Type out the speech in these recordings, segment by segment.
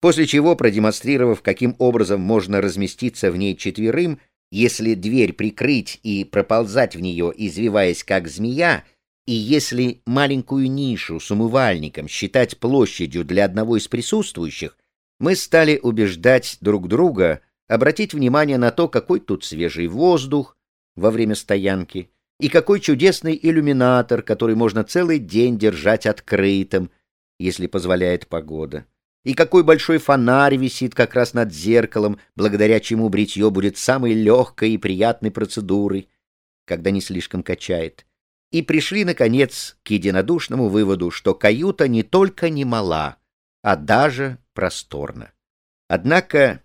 после чего, продемонстрировав, каким образом можно разместиться в ней четверым, если дверь прикрыть и проползать в нее, извиваясь как змея, и если маленькую нишу с умывальником считать площадью для одного из присутствующих, мы стали убеждать друг друга обратить внимание на то, какой тут свежий воздух во время стоянки, и какой чудесный иллюминатор, который можно целый день держать открытым, если позволяет погода. И какой большой фонарь висит как раз над зеркалом, благодаря чему бритье будет самой легкой и приятной процедурой, когда не слишком качает. И пришли, наконец, к единодушному выводу, что каюта не только не мала, а даже просторна. Однако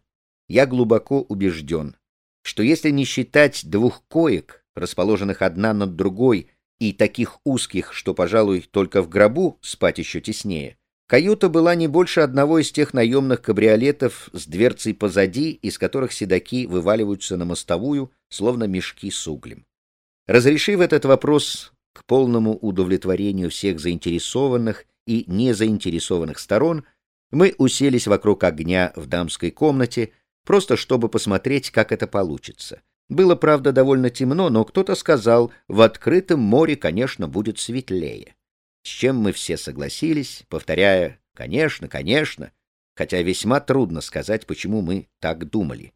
я глубоко убежден, что если не считать двух коек, расположенных одна над другой, и таких узких, что, пожалуй, только в гробу спать еще теснее, каюта была не больше одного из тех наемных кабриолетов с дверцей позади, из которых седаки вываливаются на мостовую, словно мешки с углем. Разрешив этот вопрос к полному удовлетворению всех заинтересованных и незаинтересованных сторон, мы уселись вокруг огня в дамской комнате, просто чтобы посмотреть, как это получится. Было, правда, довольно темно, но кто-то сказал, в открытом море, конечно, будет светлее. С чем мы все согласились, повторяя «конечно, конечно», хотя весьма трудно сказать, почему мы так думали.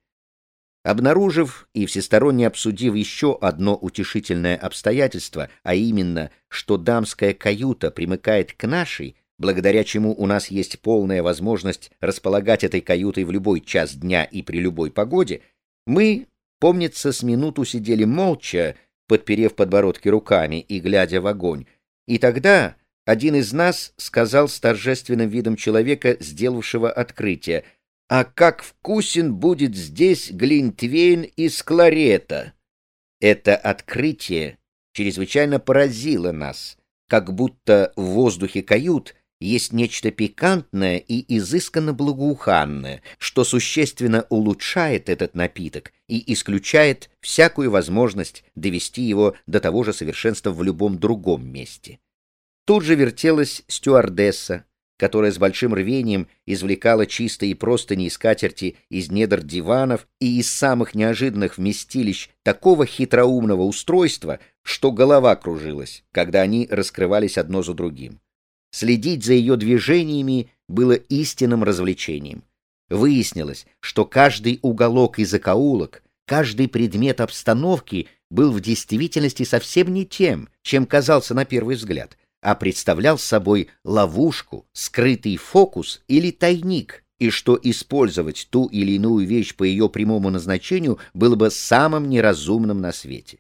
Обнаружив и всесторонне обсудив еще одно утешительное обстоятельство, а именно, что дамская каюта примыкает к нашей, благодаря чему у нас есть полная возможность располагать этой каютой в любой час дня и при любой погоде, мы Помнится, с минуту сидели молча, подперев подбородки руками и глядя в огонь. И тогда один из нас сказал с торжественным видом человека, сделавшего открытие, «А как вкусен будет здесь глинтвейн из кларета!» Это открытие чрезвычайно поразило нас, как будто в воздухе кают есть нечто пикантное и изысканно благоуханное, что существенно улучшает этот напиток и исключает всякую возможность довести его до того же совершенства в любом другом месте. Тут же вертелась стюардесса, которая с большим рвением извлекала чистые простыни и скатерти из недр диванов и из самых неожиданных вместилищ такого хитроумного устройства, что голова кружилась, когда они раскрывались одно за другим. Следить за ее движениями было истинным развлечением. Выяснилось, что каждый уголок и закоулок, каждый предмет обстановки был в действительности совсем не тем, чем казался на первый взгляд, а представлял собой ловушку, скрытый фокус или тайник, и что использовать ту или иную вещь по ее прямому назначению было бы самым неразумным на свете.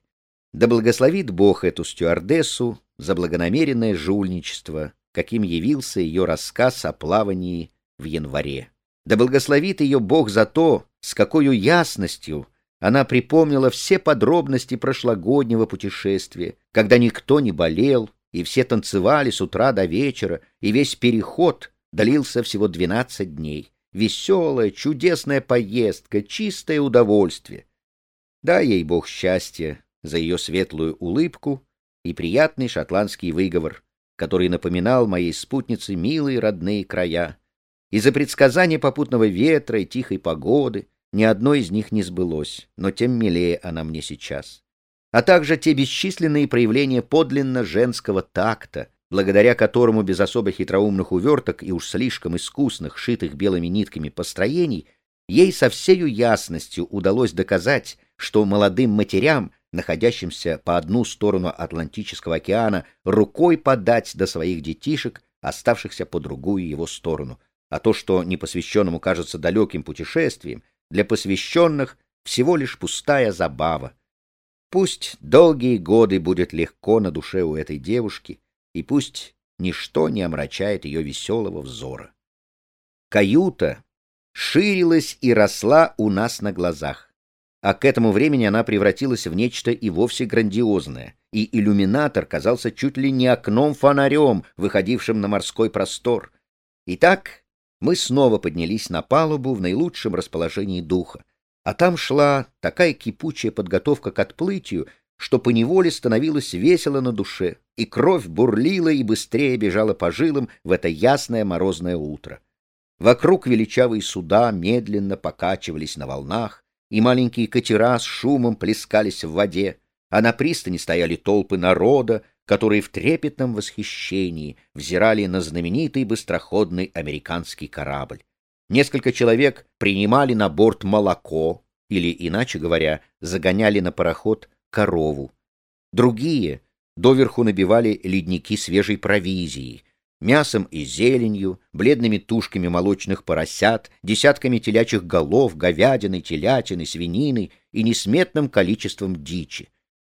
Да благословит Бог эту стюардессу за благонамеренное жульничество, каким явился ее рассказ о плавании в январе. Да благословит ее Бог за то, с какой ясностью она припомнила все подробности прошлогоднего путешествия, когда никто не болел, и все танцевали с утра до вечера, и весь переход длился всего двенадцать дней. Веселая, чудесная поездка, чистое удовольствие. Дай ей Бог счастья за ее светлую улыбку и приятный шотландский выговор, который напоминал моей спутнице милые родные края. Из-за предсказания попутного ветра и тихой погоды ни одно из них не сбылось, но тем милее она мне сейчас. А также те бесчисленные проявления подлинно женского такта, благодаря которому без особо хитроумных уверток и уж слишком искусных, шитых белыми нитками построений, ей со всею ясностью удалось доказать, что молодым матерям находящимся по одну сторону Атлантического океана, рукой подать до своих детишек, оставшихся по другую его сторону. А то, что непосвященному кажется далеким путешествием, для посвященных всего лишь пустая забава. Пусть долгие годы будет легко на душе у этой девушки, и пусть ничто не омрачает ее веселого взора. Каюта ширилась и росла у нас на глазах а к этому времени она превратилась в нечто и вовсе грандиозное, и иллюминатор казался чуть ли не окном-фонарем, выходившим на морской простор. Итак, мы снова поднялись на палубу в наилучшем расположении духа, а там шла такая кипучая подготовка к отплытию, что поневоле становилось весело на душе, и кровь бурлила и быстрее бежала по жилам в это ясное морозное утро. Вокруг величавые суда медленно покачивались на волнах, и маленькие катера с шумом плескались в воде, а на пристани стояли толпы народа, которые в трепетном восхищении взирали на знаменитый быстроходный американский корабль. Несколько человек принимали на борт молоко, или, иначе говоря, загоняли на пароход корову. Другие доверху набивали ледники свежей провизии, мясом и зеленью, бледными тушками молочных поросят, десятками телячьих голов, говядины, телятины, свинины и несметным количеством дичи.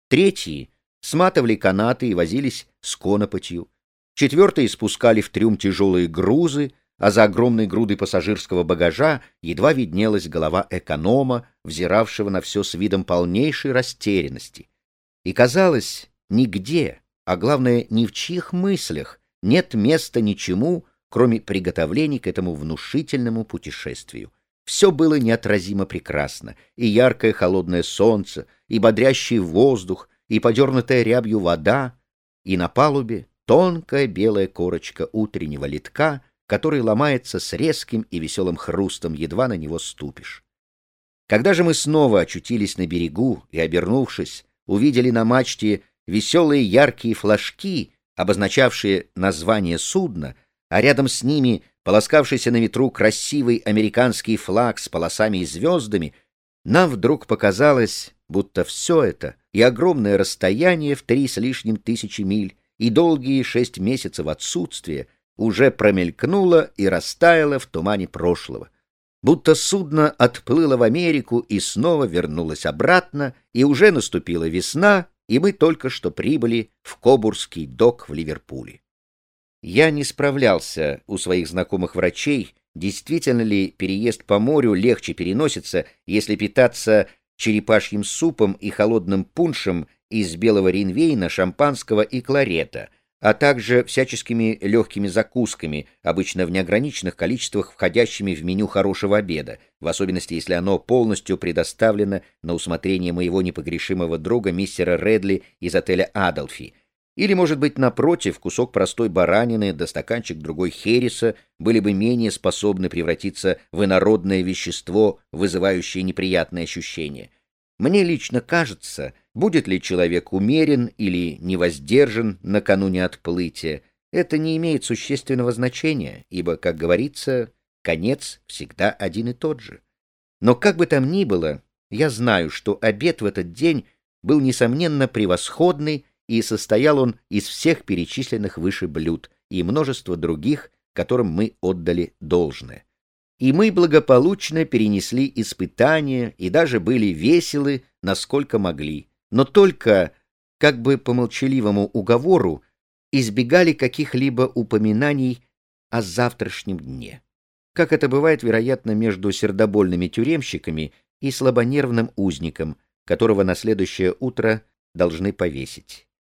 Третьи сматывали канаты и возились с конопотью. Четвертые спускали в трюм тяжелые грузы, а за огромной грудой пассажирского багажа едва виднелась голова эконома, взиравшего на все с видом полнейшей растерянности. И казалось, нигде, а главное, ни в чьих мыслях нет места ничему, кроме приготовлений к этому внушительному путешествию. Все было неотразимо прекрасно, и яркое холодное солнце, и бодрящий воздух, и подернутая рябью вода, и на палубе тонкая белая корочка утреннего литка, который ломается с резким и веселым хрустом, едва на него ступишь. Когда же мы снова очутились на берегу и, обернувшись, увидели на мачте веселые яркие флажки, обозначавшие название судна, а рядом с ними полоскавшийся на ветру красивый американский флаг с полосами и звездами, нам вдруг показалось, будто все это и огромное расстояние в три с лишним тысячи миль, и долгие шесть месяцев отсутствия уже промелькнуло и растаяло в тумане прошлого. Будто судно отплыло в Америку и снова вернулось обратно, и уже наступила весна, и мы только что прибыли в Кобурский док в Ливерпуле. Я не справлялся у своих знакомых врачей, действительно ли переезд по морю легче переносится, если питаться черепашьим супом и холодным пуншем из белого ринвейна, шампанского и кларета — а также всяческими легкими закусками, обычно в неограниченных количествах, входящими в меню хорошего обеда, в особенности если оно полностью предоставлено на усмотрение моего непогрешимого друга мистера Редли из отеля «Адолфи». Или, может быть, напротив, кусок простой баранины да стаканчик другой хереса были бы менее способны превратиться в инородное вещество, вызывающее неприятные ощущения. Мне лично кажется, Будет ли человек умерен или невоздержан накануне отплытия, это не имеет существенного значения, ибо, как говорится, конец всегда один и тот же. Но как бы там ни было, я знаю, что обед в этот день был, несомненно, превосходный, и состоял он из всех перечисленных выше блюд и множества других, которым мы отдали должное. И мы благополучно перенесли испытания и даже были веселы, насколько могли но только, как бы по молчаливому уговору, избегали каких-либо упоминаний о завтрашнем дне. Как это бывает, вероятно, между сердобольными тюремщиками и слабонервным узником, которого на следующее утро должны повесить.